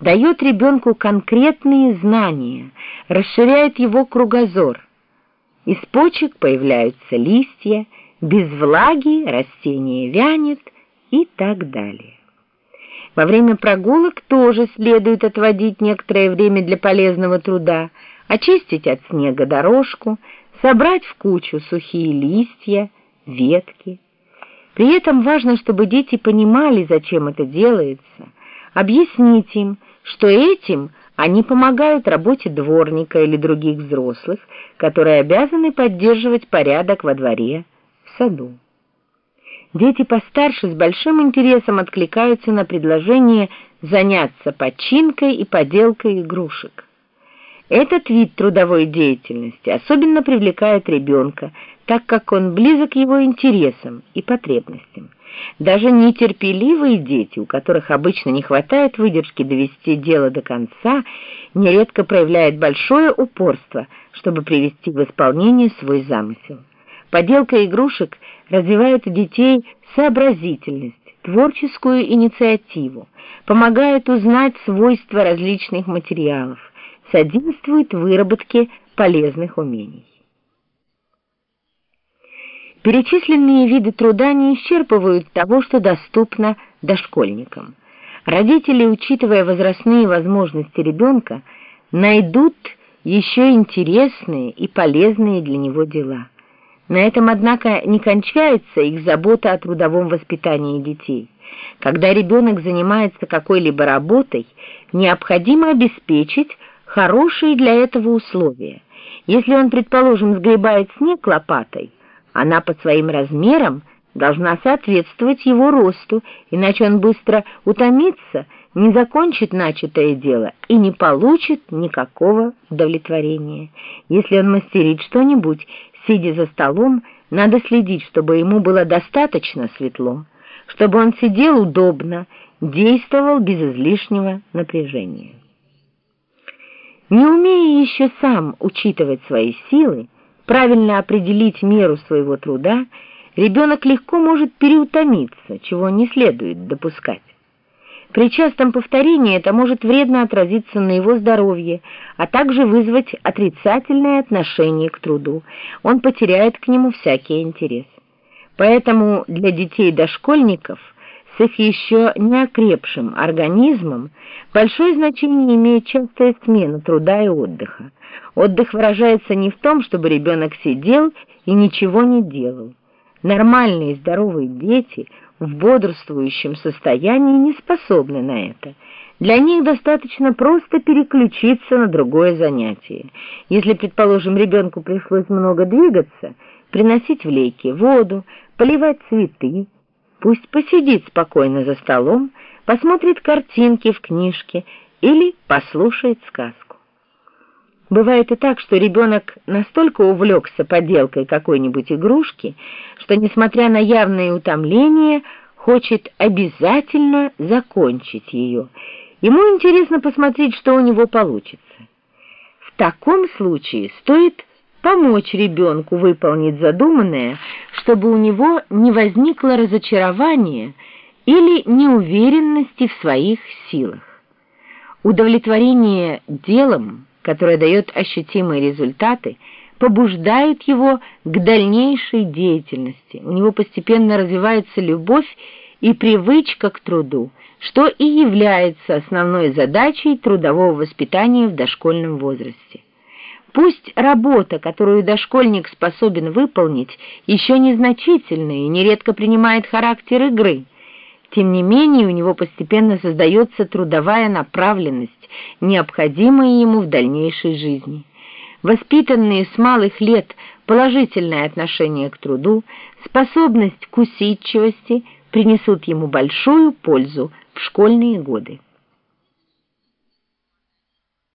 дает ребенку конкретные знания, расширяет его кругозор. Из почек появляются листья, без влаги растение вянет и так далее. Во время прогулок тоже следует отводить некоторое время для полезного труда, очистить от снега дорожку, собрать в кучу сухие листья, ветки. При этом важно, чтобы дети понимали, зачем это делается, объяснить им, что этим они помогают работе дворника или других взрослых, которые обязаны поддерживать порядок во дворе, в саду. Дети постарше с большим интересом откликаются на предложение заняться починкой и поделкой игрушек. Этот вид трудовой деятельности особенно привлекает ребенка, так как он близок его интересам и потребностям. Даже нетерпеливые дети, у которых обычно не хватает выдержки довести дело до конца, нередко проявляют большое упорство, чтобы привести в исполнение свой замысел. Поделка игрушек развивает у детей сообразительность, творческую инициативу, помогает узнать свойства различных материалов, содействует выработке полезных умений. Перечисленные виды труда не исчерпывают того, что доступно дошкольникам. Родители, учитывая возрастные возможности ребенка, найдут еще интересные и полезные для него дела. На этом, однако, не кончается их забота о трудовом воспитании детей. Когда ребенок занимается какой-либо работой, необходимо обеспечить хорошие для этого условия. Если он, предположим, сгребает снег лопатой, она по своим размерам должна соответствовать его росту, иначе он быстро утомится, не закончит начатое дело и не получит никакого удовлетворения. Если он мастерит что-нибудь, сидя за столом, надо следить, чтобы ему было достаточно светло, чтобы он сидел удобно, действовал без излишнего напряжения. Не умея еще сам учитывать свои силы, правильно определить меру своего труда, ребенок легко может переутомиться, чего не следует допускать. При частом повторении это может вредно отразиться на его здоровье, а также вызвать отрицательное отношение к труду. Он потеряет к нему всякий интерес. Поэтому для детей-дошкольников – их еще не окрепшим организмом большое значение имеет частая смена труда и отдыха. Отдых выражается не в том, чтобы ребенок сидел и ничего не делал. Нормальные здоровые дети в бодрствующем состоянии не способны на это. Для них достаточно просто переключиться на другое занятие. Если, предположим, ребенку пришлось много двигаться, приносить в лейки воду, поливать цветы, Пусть посидит спокойно за столом, посмотрит картинки в книжке или послушает сказку. Бывает и так, что ребенок настолько увлекся поделкой какой-нибудь игрушки, что, несмотря на явные утомления, хочет обязательно закончить ее. Ему интересно посмотреть, что у него получится. В таком случае стоит помочь ребенку выполнить задуманное, чтобы у него не возникло разочарования или неуверенности в своих силах. Удовлетворение делом, которое дает ощутимые результаты, побуждает его к дальнейшей деятельности. У него постепенно развивается любовь и привычка к труду, что и является основной задачей трудового воспитания в дошкольном возрасте. Пусть работа, которую дошкольник способен выполнить, еще незначительная и нередко принимает характер игры, тем не менее у него постепенно создается трудовая направленность, необходимая ему в дальнейшей жизни. Воспитанные с малых лет положительное отношение к труду, способность к усидчивости принесут ему большую пользу в школьные годы.